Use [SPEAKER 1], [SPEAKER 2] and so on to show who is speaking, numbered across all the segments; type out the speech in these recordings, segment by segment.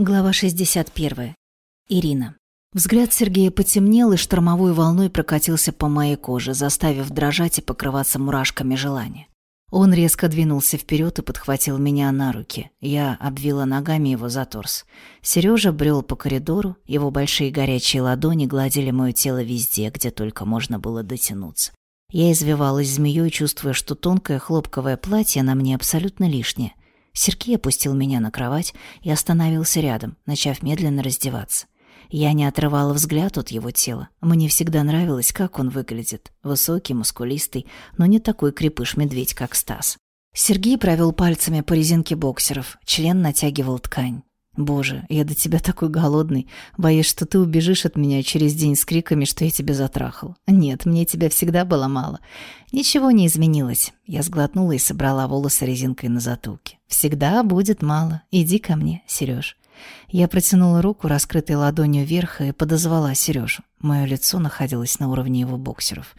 [SPEAKER 1] Глава 61. Ирина. Взгляд Сергея потемнел и штормовой волной прокатился по моей коже, заставив дрожать и покрываться мурашками желания. Он резко двинулся вперед и подхватил меня на руки. Я обвила ногами его за торс. Сережа брел по коридору, его большие горячие ладони гладили мое тело везде, где только можно было дотянуться. Я извивалась змеей, чувствуя, что тонкое хлопковое платье на мне абсолютно лишнее. Сергей опустил меня на кровать и остановился рядом, начав медленно раздеваться. Я не отрывала взгляд от его тела. Мне всегда нравилось, как он выглядит. Высокий, мускулистый, но не такой крепыш-медведь, как Стас. Сергей провел пальцами по резинке боксеров. Член натягивал ткань. «Боже, я до тебя такой голодный. Боюсь, что ты убежишь от меня через день с криками, что я тебя затрахал. Нет, мне тебя всегда было мало. Ничего не изменилось». Я сглотнула и собрала волосы резинкой на затылке. «Всегда будет мало. Иди ко мне, Сереж». Я протянула руку, раскрытой ладонью вверх, и подозвала Сережу. Мое лицо находилось на уровне его боксеров.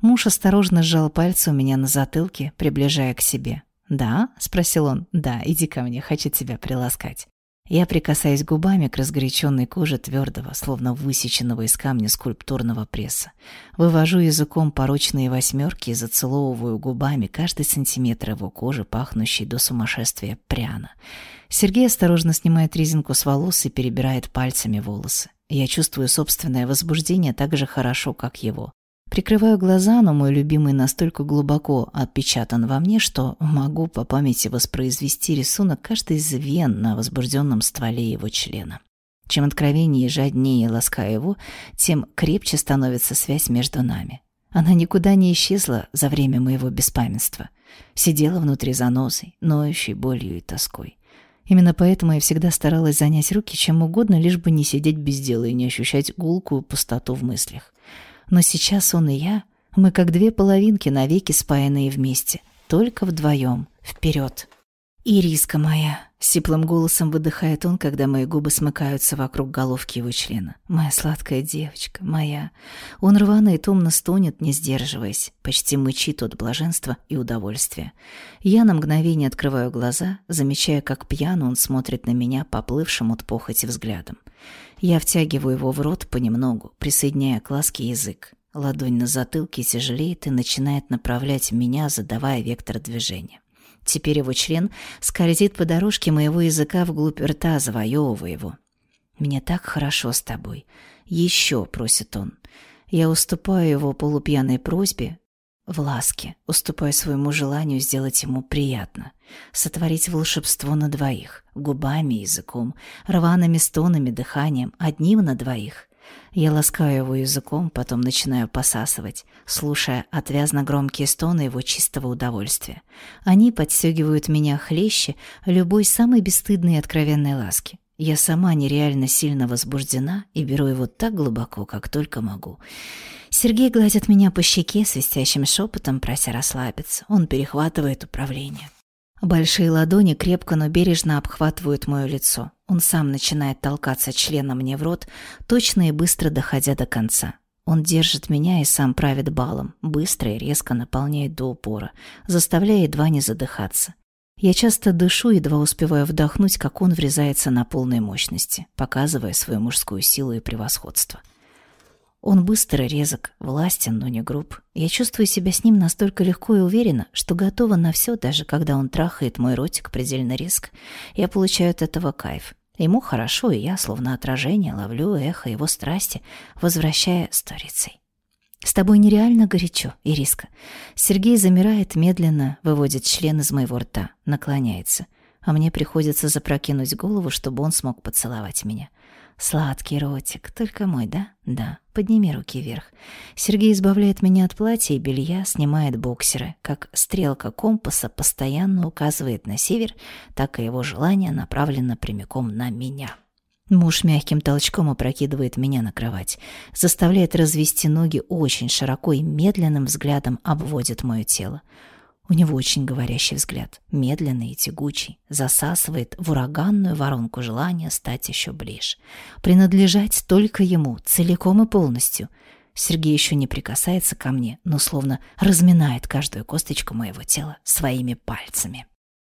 [SPEAKER 1] Муж осторожно сжал пальцы у меня на затылке, приближая к себе. «Да?» — спросил он. «Да, иди ко мне, хочу тебя приласкать». Я прикасаюсь губами к разгоряченной коже твердого, словно высеченного из камня скульптурного пресса. Вывожу языком порочные восьмерки и зацеловываю губами каждый сантиметр его кожи, пахнущей до сумасшествия пряно. Сергей осторожно снимает резинку с волос и перебирает пальцами волосы. Я чувствую собственное возбуждение так же хорошо, как его. Прикрываю глаза, но мой любимый настолько глубоко отпечатан во мне, что могу по памяти воспроизвести рисунок каждой из вен на возбужденном стволе его члена. Чем откровеннее и жаднее ласкаю его, тем крепче становится связь между нами. Она никуда не исчезла за время моего беспамятства. Сидела внутри занозой, ноющей болью и тоской. Именно поэтому я всегда старалась занять руки чем угодно, лишь бы не сидеть без дела и не ощущать гулкую пустоту в мыслях. Но сейчас он и я, мы как две половинки навеки спаянные вместе, только вдвоем, вперед. «Ириска моя!» — сиплым голосом выдыхает он, когда мои губы смыкаются вокруг головки его члена. «Моя сладкая девочка, моя!» Он рвано и томно стонет, не сдерживаясь, почти мычит от блаженства и удовольствия. Я на мгновение открываю глаза, замечая, как пьяно он смотрит на меня поплывшим от похоти взглядом. Я втягиваю его в рот понемногу, присоединяя к ласке язык. Ладонь на затылке тяжелеет и начинает направлять меня, задавая вектор движения. Теперь его член скользит по дорожке моего языка вглубь рта, завоевывая его. «Мне так хорошо с тобой. Еще», — просит он. Я уступаю его полупьяной просьбе, в ласке, уступая своему желанию сделать ему приятно, сотворить волшебство на двоих, губами, языком, рваными стонами, дыханием, одним на двоих. Я ласкаю его языком, потом начинаю посасывать, слушая отвязно громкие стоны его чистого удовольствия. Они подстегивают меня хлеще любой самой бесстыдной и откровенной ласки. Я сама нереально сильно возбуждена и беру его так глубоко, как только могу. Сергей гладит меня по щеке свистящим шепотом, прося расслабиться. Он перехватывает управление. Большие ладони крепко, но бережно обхватывают мое лицо. Он сам начинает толкаться членом мне в рот, точно и быстро доходя до конца. Он держит меня и сам правит балом, быстро и резко наполняет до упора, заставляя едва не задыхаться. Я часто дышу, едва успеваю вдохнуть, как он врезается на полной мощности, показывая свою мужскую силу и превосходство. Он быстро, резок, властен, но не груб. Я чувствую себя с ним настолько легко и уверенно, что готова на все, даже когда он трахает мой ротик предельно резко. Я получаю от этого кайф. Ему хорошо, и я, словно отражение, ловлю эхо его страсти, возвращая сторицей. «С тобой нереально горячо, Ириска». Сергей замирает медленно, выводит член из моего рта, наклоняется. А мне приходится запрокинуть голову, чтобы он смог поцеловать меня. Сладкий ротик, только мой, да? Да. Подними руки вверх. Сергей избавляет меня от платья и белья, снимает боксеры. Как стрелка компаса постоянно указывает на север, так и его желание направлено прямиком на меня. Муж мягким толчком опрокидывает меня на кровать, заставляет развести ноги очень широко и медленным взглядом обводит мое тело. У него очень говорящий взгляд, медленный и тягучий, засасывает в ураганную воронку желания стать еще ближе. Принадлежать только ему, целиком и полностью. Сергей еще не прикасается ко мне, но словно разминает каждую косточку моего тела своими пальцами.